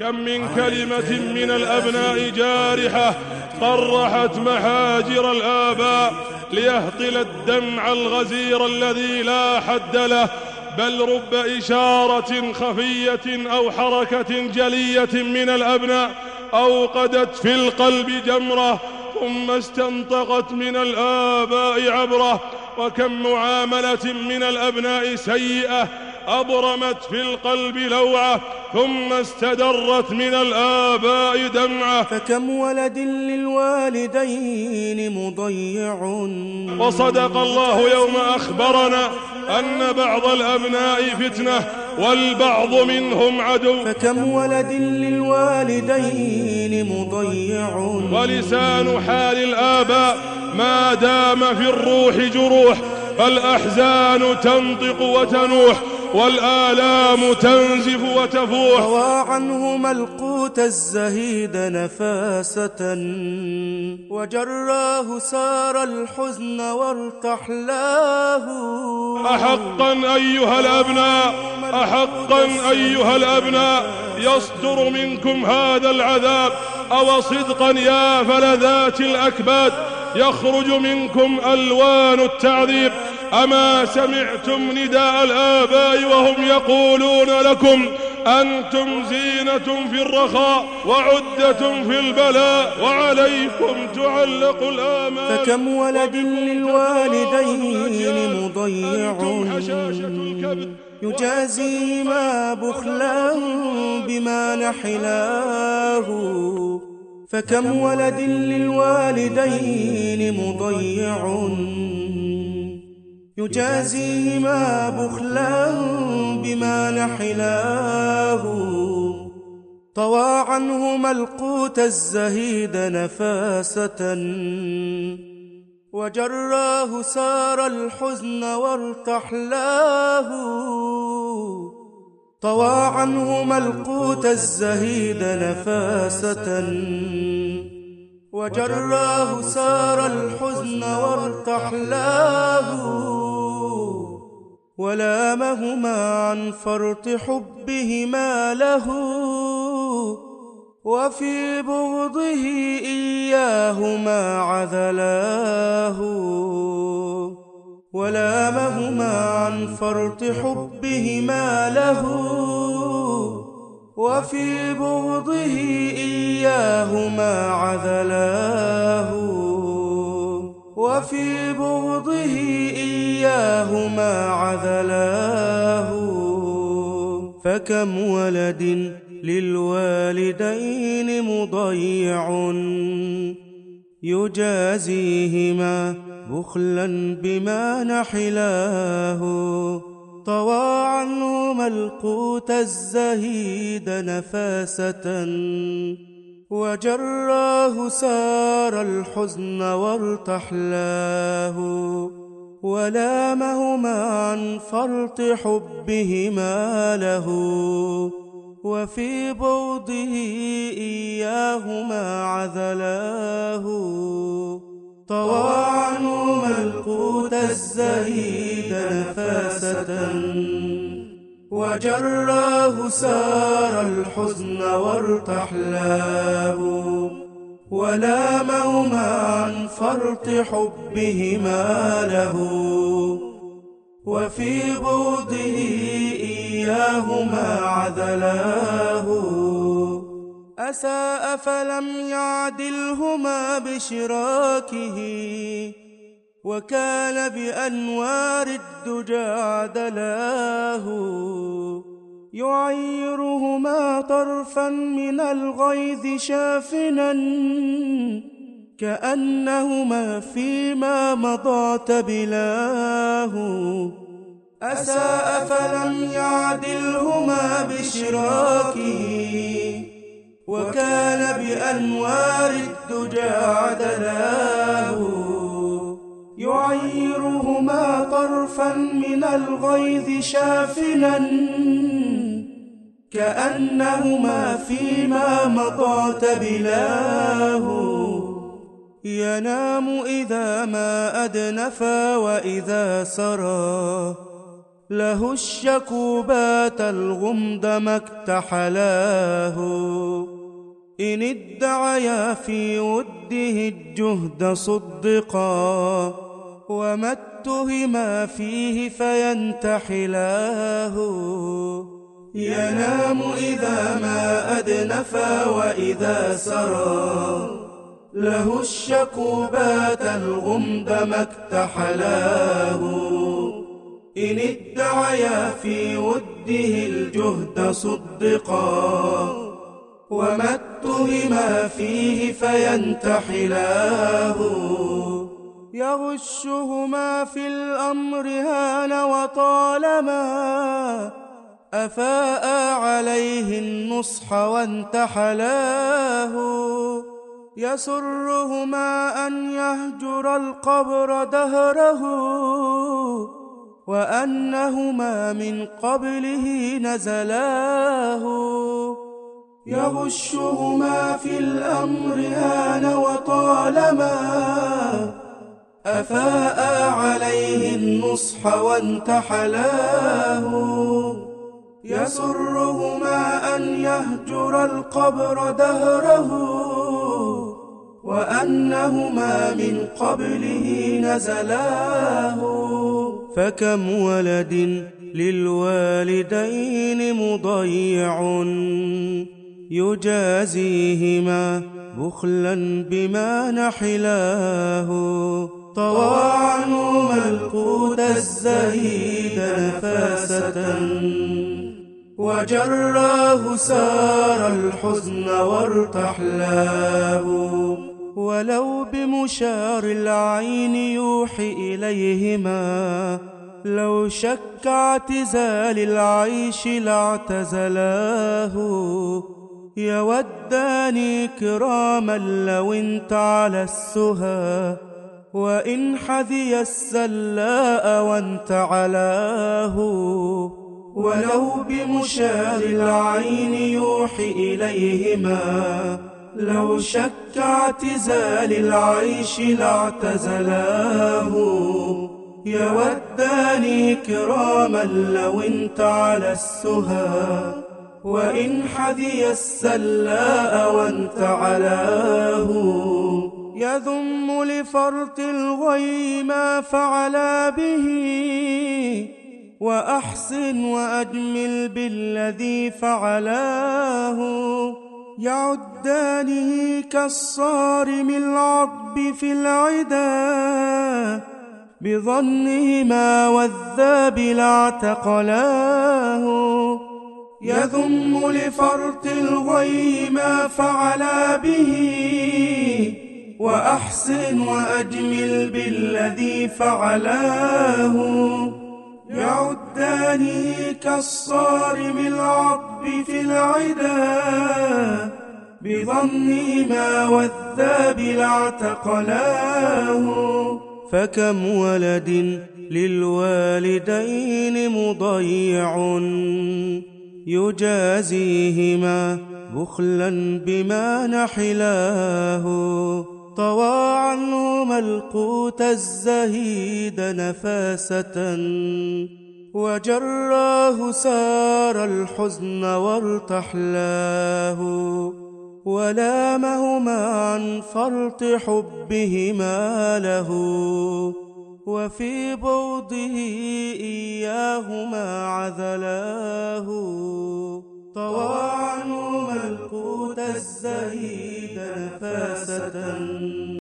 كم من كلمة من الأبناء جارحة قرحت محاجر الآباء ليهطل الدمع الغزير الذي لا حد له بل رب إشارة خفية أو حركة جلية من الأبناء أوقدت في القلب جمرة ثم استنطقت من الآباء عبرة وكم معاملة من الأبناء سيئة أبرمت في القلب لوعة ثم استدرت من الآباء دمعة. فكم ولد للوالدين مضيع. وصدق الله يوم أخبرنا أن بعض الأبناء فتنة والبعض منهم عدو. فكم ولد للوالدين مضيع. ولسان حال الآباء ما دام في الروح جروح فالأحزان تنطق وتنوح. والآلام تنزف وتفوح. روى عنهما القوت الزهيد نفاسة. وجراه سار الحزن وارتحلاه أحقا أيها الأبناء أحقا أيها الأبناء يصدر منكم هذا العذاب. أو صدقا يا فلذات الأكباد يخرج منكم ألوان التعذيب. أما سمعتم نداء الآباء وهم يقولون لكم أنتم زينة في الرخاء وعدة في البلاء وعليكم تعلق الآمال. فكم ولد للوالدين مضيع يجازي ما بخلا بما نحلاه. فكم ولد للوالدين مضيع يجازيهما بخلا بما نحلاه. طوى عنهما القوت الزهيد نفاسة. وجراه سار الحزن وارتحلاه. طوى عنهما القوت الزهيد نفاسة. وجراه سار الحزن وارتحلاه. ولامهما عن فرط حبهما له وفي بغضه إياهما عذلاه. ولامهما عن فرط حبهما له وفي بغضه إياهما عذلاه. وفي بغضه إياهما عذلاه. فكم ولد للوالدين مضيع يجازيهما بخلا بما نحلاه. طوى عنهما القوت الزهيد نفاسة. وجراه سار الحزن وارتحلاه ولامهما عن فرط حبهما له وفي بغضه إياهما عذلاه طوى عنهما القوت الزهيد نفاسة وجراه سار الحزن وارتحلاه. ولامهما عن فرط حبهما له. وفي بغضه إياهما عذلاه. أساء فلم يعدلهما بشراكه. وكان بأنوار الدجى عدلاه. يعيرهما طرفا من الغيظ شافنا كأنهما فيما مضى تبلاه. أساء فلم يعدلهما بشراكه وكان بأنوار الدجى عدلاه. يعيرهما طرفا من الغيظ شافنا كأنهما فيما مضى تبلاه ينام إذا ما أدنفا وإذا سرى له الشكوبات الغمد ما اكتحلاه. إن ادعيا في وده الجهد صدقا. وما اتهما فيه فينتحلاه. ينام إذا ما أدنفا وإذا سرى. له الشكوبات الغمد ما اكتحلاه. إن ادعيا في وده الجهد صدقا. وما اتهما فيه فينتحلاه. يغشهما في الأمر هان وطالما أفاء عليه النصح وانتحلاه يسرهما أن يهجر القبر دهره وأنهما من قبله نزلاه يغشهما في الأمر هان وطالما أفاء عليه النصح وانتحلاه. يسرهما أن يهجر القبر دهره وأنهما من قبله نزلاه. فكم ولد للوالدين مضيع يجازيهما بخلا بما نحلاه. طوى عنهما القوت الزهيد نفاسة. وجراه سار الحزن وارتحلاه ولو بمشار العين يوحي إليهما لو شك اعتزال العيش لاعتزلاه. يوداني كراما لو انت على السهى. وإن حذي السلاء وانت علاه. ولو بمشار العين يوحي إليهما لو شك اعتزال العيش لاعتزلاه يوداني كراما لو انت على السهى وإن حذي السلاء وانت علاه. يذم لفرط الغي ما فعلا به وأحسن وأجمل بالذي فعلاه يعدانه كالصارم العضب في العدا بظنهما والذاب لاعتقلاه يذم لفرط الغي ما فعلا به وأحسن وأجمل بالذي فعلاه. يعدانه كالصارم العضب في العدا. بظنهما والذاب لاعتقلاه فكم ولد للوالدين مضيع. يجازيهما بخلا بما نحلاه. طوى عنهما القوت الزهيد نفاسة وجراه سار الحزن وارتحلاه ولامهما عن فرط حبهما له وفي بوضه إياهما عذلاه. طوى عنهما القوت الزهيد نفاسة.